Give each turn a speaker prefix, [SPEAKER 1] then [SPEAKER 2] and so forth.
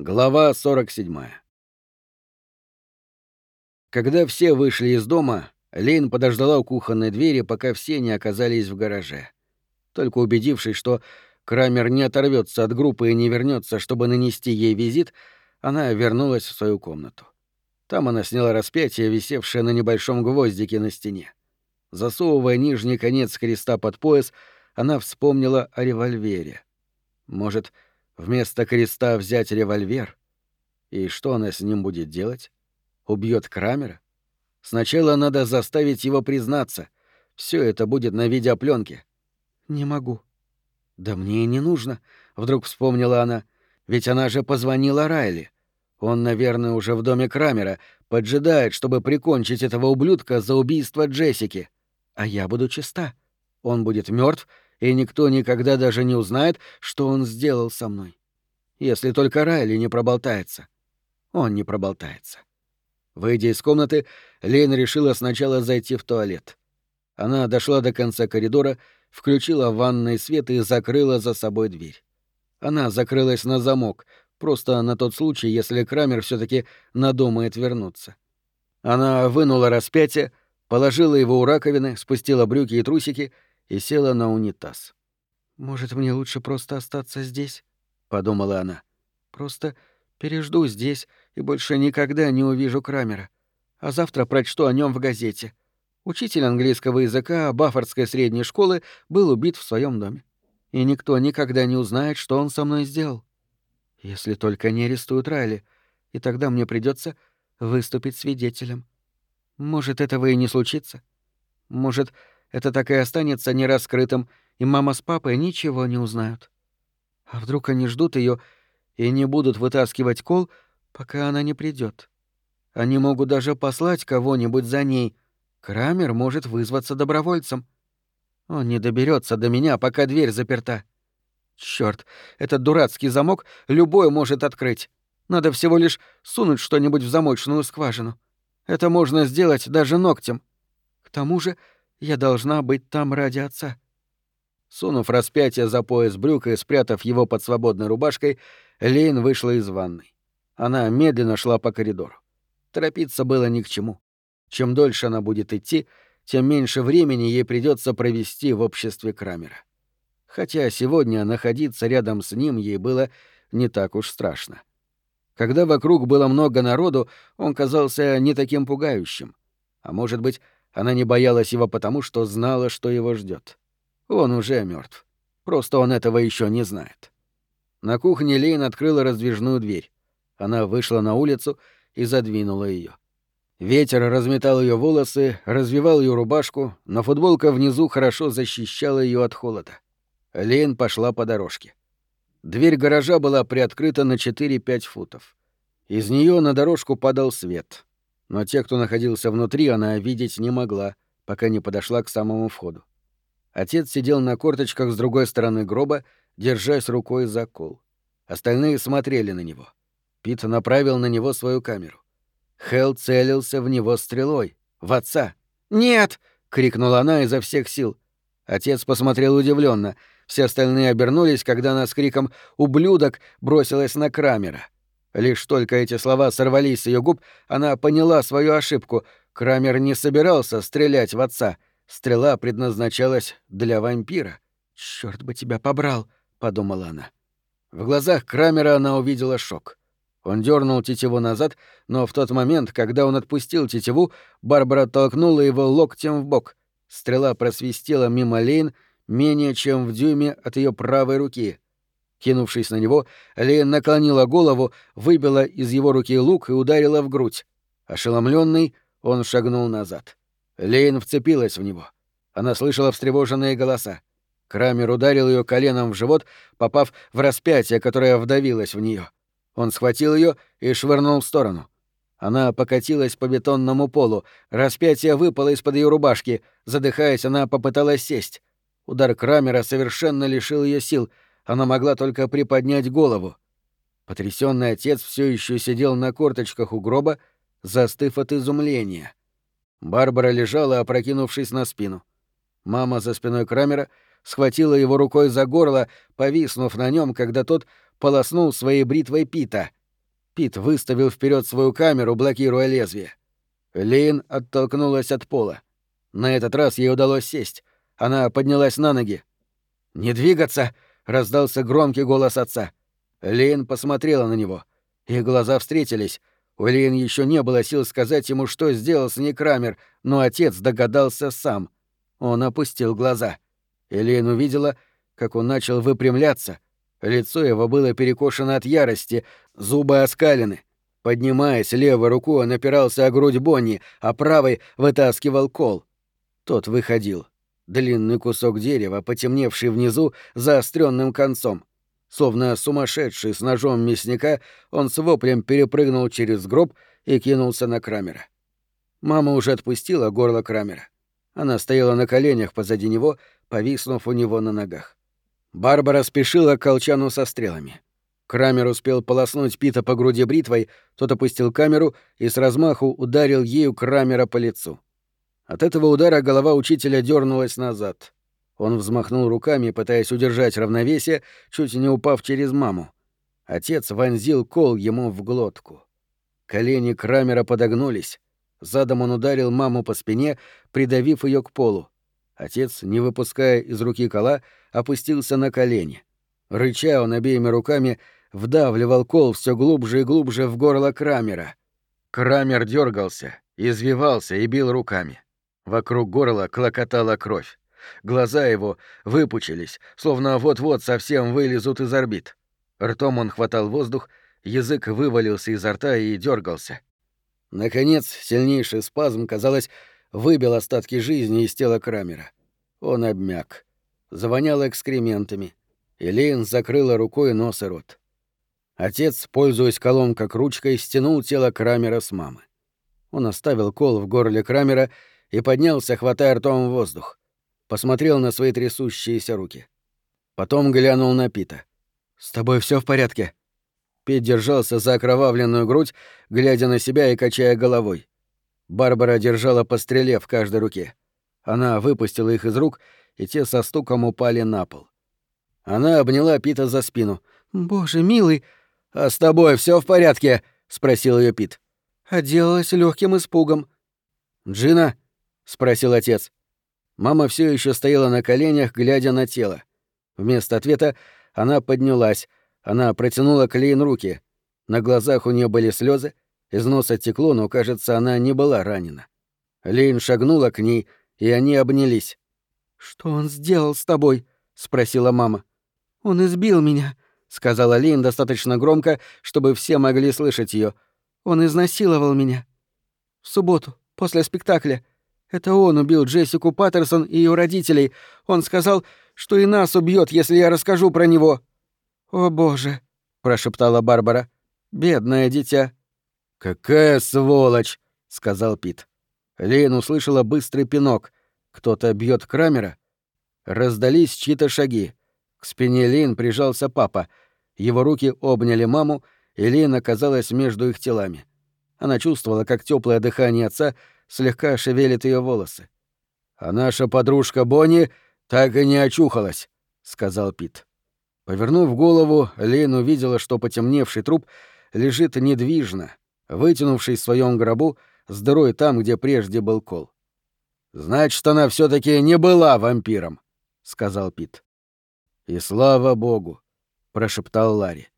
[SPEAKER 1] Глава 47. Когда все вышли из дома, Лейн подождала у кухонной двери, пока все не оказались в гараже. Только убедившись, что Крамер не оторвется от группы и не вернется, чтобы нанести ей визит, она вернулась в свою комнату. Там она сняла распятие, висевшее на небольшом гвоздике на стене. Засовывая нижний конец креста под пояс, она вспомнила о револьвере. Может, Вместо креста взять револьвер? И что она с ним будет делать? Убьет Крамера? Сначала надо заставить его признаться. Все это будет на видеопленке. Не могу. Да мне и не нужно, вдруг вспомнила она. Ведь она же позвонила Райли. Он, наверное, уже в доме Крамера, поджидает, чтобы прикончить этого ублюдка за убийство Джессики. А я буду чиста. Он будет мертв, и никто никогда даже не узнает, что он сделал со мной. Если только Райли не проболтается. Он не проболтается. Выйдя из комнаты, Лейн решила сначала зайти в туалет. Она дошла до конца коридора, включила ванный свет и закрыла за собой дверь. Она закрылась на замок, просто на тот случай, если Крамер все таки надумает вернуться. Она вынула распятие, положила его у раковины, спустила брюки и трусики — и села на унитаз. «Может, мне лучше просто остаться здесь?» — подумала она. «Просто пережду здесь и больше никогда не увижу Крамера. А завтра прочту о нем в газете. Учитель английского языка Баффордской средней школы был убит в своем доме. И никто никогда не узнает, что он со мной сделал. Если только не арестуют Райли, и тогда мне придется выступить свидетелем. Может, этого и не случится. Может, это так и останется нераскрытым, и мама с папой ничего не узнают. А вдруг они ждут ее и не будут вытаскивать кол, пока она не придет? Они могут даже послать кого-нибудь за ней. Крамер может вызваться добровольцем. Он не доберется до меня, пока дверь заперта. Черт, этот дурацкий замок любой может открыть. Надо всего лишь сунуть что-нибудь в замочную скважину. Это можно сделать даже ногтем. К тому же я должна быть там ради отца». Сунув распятие за пояс брюк и спрятав его под свободной рубашкой, Лейн вышла из ванной. Она медленно шла по коридору. Торопиться было ни к чему. Чем дольше она будет идти, тем меньше времени ей придется провести в обществе Крамера. Хотя сегодня находиться рядом с ним ей было не так уж страшно. Когда вокруг было много народу, он казался не таким пугающим. А может быть, она не боялась его потому, что знала, что его ждет. Он уже мертв. Просто он этого еще не знает. На кухне Лейн открыла раздвижную дверь. Она вышла на улицу и задвинула ее. Ветер разметал ее волосы, развивал ее рубашку, но футболка внизу хорошо защищала ее от холода. Лейн пошла по дорожке. Дверь гаража была приоткрыта на 4-5 футов. Из нее на дорожку падал свет но те, кто находился внутри, она видеть не могла, пока не подошла к самому входу. Отец сидел на корточках с другой стороны гроба, держась рукой за кол. Остальные смотрели на него. Пит направил на него свою камеру. Хелл целился в него стрелой. В отца. «Нет!» — крикнула она изо всех сил. Отец посмотрел удивленно. Все остальные обернулись, когда она с криком «Ублюдок!» бросилась на Крамера. Лишь только эти слова сорвались с ее губ, она поняла свою ошибку. Крамер не собирался стрелять в отца. Стрела предназначалась для вампира. Черт бы тебя побрал, подумала она. В глазах Крамера она увидела шок. Он дернул тетиву назад, но в тот момент, когда он отпустил тетиву, Барбара толкнула его локтем в бок. Стрела просвистела мимо Лейн менее чем в дюйме от ее правой руки. Кинувшись на него, Лейн наклонила голову, выбила из его руки лук и ударила в грудь. Ошеломленный, он шагнул назад. Лейн вцепилась в него. Она слышала встревоженные голоса. Крамер ударил ее коленом в живот, попав в распятие, которое вдавилось в нее. Он схватил ее и швырнул в сторону. Она покатилась по бетонному полу, распятие выпало из-под ее рубашки, задыхаясь, она попыталась сесть. Удар Крамера совершенно лишил ее сил — она могла только приподнять голову. Потрясенный отец все еще сидел на корточках у гроба, застыв от изумления. Барбара лежала, опрокинувшись на спину. Мама за спиной Крамера схватила его рукой за горло, повиснув на нем, когда тот полоснул своей бритвой Пита. Пит выставил вперед свою камеру, блокируя лезвие. Лин оттолкнулась от пола. На этот раз ей удалось сесть. Она поднялась на ноги. «Не двигаться!» — раздался громкий голос отца. Лин посмотрела на него. Их глаза встретились. У Лин еще не было сил сказать ему, что сделал с ней Крамер, но отец догадался сам. Он опустил глаза. И увидела, как он начал выпрямляться. Лицо его было перекошено от ярости, зубы оскалены. Поднимаясь левой рукой, он опирался о грудь Бонни, а правой вытаскивал кол. Тот выходил. Длинный кусок дерева, потемневший внизу, заостренным концом. Словно сумасшедший с ножом мясника, он с воплем перепрыгнул через гроб и кинулся на Крамера. Мама уже отпустила горло Крамера. Она стояла на коленях позади него, повиснув у него на ногах. Барбара спешила к колчану со стрелами. Крамер успел полоснуть Пита по груди бритвой, тот опустил камеру и с размаху ударил ею Крамера по лицу. От этого удара голова учителя дернулась назад. Он взмахнул руками, пытаясь удержать равновесие, чуть не упав через маму. Отец вонзил кол ему в глотку. Колени Крамера подогнулись. Задом он ударил маму по спине, придавив ее к полу. Отец, не выпуская из руки кола, опустился на колени. Рыча он обеими руками вдавливал кол все глубже и глубже в горло Крамера. Крамер дергался, извивался и бил руками. Вокруг горла клокотала кровь. Глаза его выпучились, словно вот-вот совсем вылезут из орбит. Ртом он хватал воздух, язык вывалился изо рта и дергался. Наконец, сильнейший спазм, казалось, выбил остатки жизни из тела Крамера. Он обмяк. Завонял экскрементами. Элейн закрыла рукой нос и рот. Отец, пользуясь колом как ручкой, стянул тело Крамера с мамы. Он оставил кол в горле Крамера и поднялся, хватая ртом воздух. Посмотрел на свои трясущиеся руки. Потом глянул на Пита. «С тобой все в порядке?» Пит держался за окровавленную грудь, глядя на себя и качая головой. Барбара держала по стреле в каждой руке. Она выпустила их из рук, и те со стуком упали на пол. Она обняла Пита за спину. «Боже, милый!» «А с тобой все в порядке?» — спросил ее Пит. «Отделалась легким испугом». «Джина?» — спросил отец. Мама все еще стояла на коленях, глядя на тело. Вместо ответа она поднялась, она протянула Клейн руки. На глазах у нее были слезы, из носа текло, но, кажется, она не была ранена. Лейн шагнула к ней, и они обнялись. «Что он сделал с тобой?» — спросила мама. «Он избил меня», — сказала Лин достаточно громко, чтобы все могли слышать ее. «Он изнасиловал меня. В субботу, после спектакля. Это он убил Джессику Паттерсон и ее родителей. Он сказал, что и нас убьет, если я расскажу про него». «О, боже», — прошептала Барбара. «Бедное дитя». «Какая сволочь!» — сказал Пит. Лин услышала быстрый пинок. Кто-то бьет Крамера. Раздались чьи-то шаги. К спине Лин прижался папа. Его руки обняли маму, и Лин оказалась между их телами. Она чувствовала, как теплое дыхание отца слегка шевелит ее волосы. «А наша подружка Бонни так и не очухалась», — сказал Пит. Повернув голову, Лин увидела, что потемневший труп лежит недвижно, вытянувший в своем гробу с дырой там, где прежде был кол. «Значит, она все таки не была вампиром», — сказал Пит. «И слава богу», — прошептал Ларри.